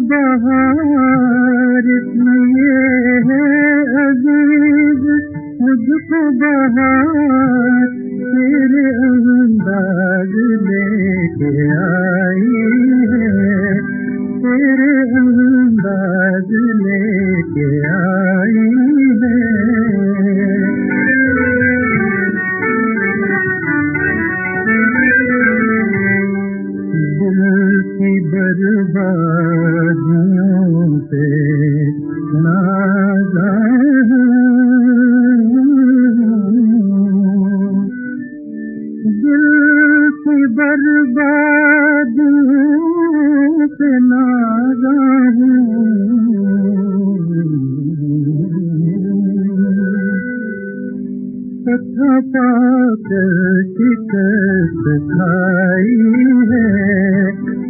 बहार इसमें ये है। अज़ीज़ मुझको बहार तेरे अंदाज लेके आई है। तेरे अंदाज लेके आई की बर्बादियों से नाज़ा कथा है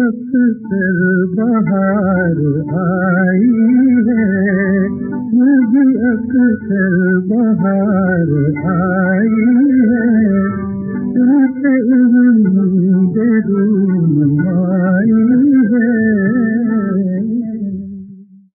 अक्सर बाहर आई है मैं भी अक्सर बाहर आई